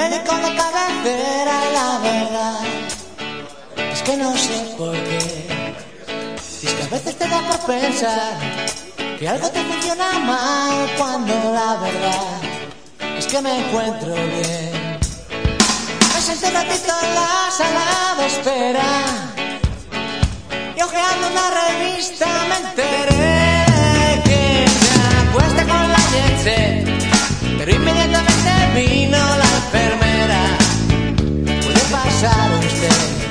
médico de cabecera, la verdad es que no sé por qué. Y es que a veces te da por pensar que algo te funciona mal cuando la verdad es que me encuentro bien. Me senté un ratito en la sala de espera y ojeando una revista me vino la enfermera. Puede pasar usted,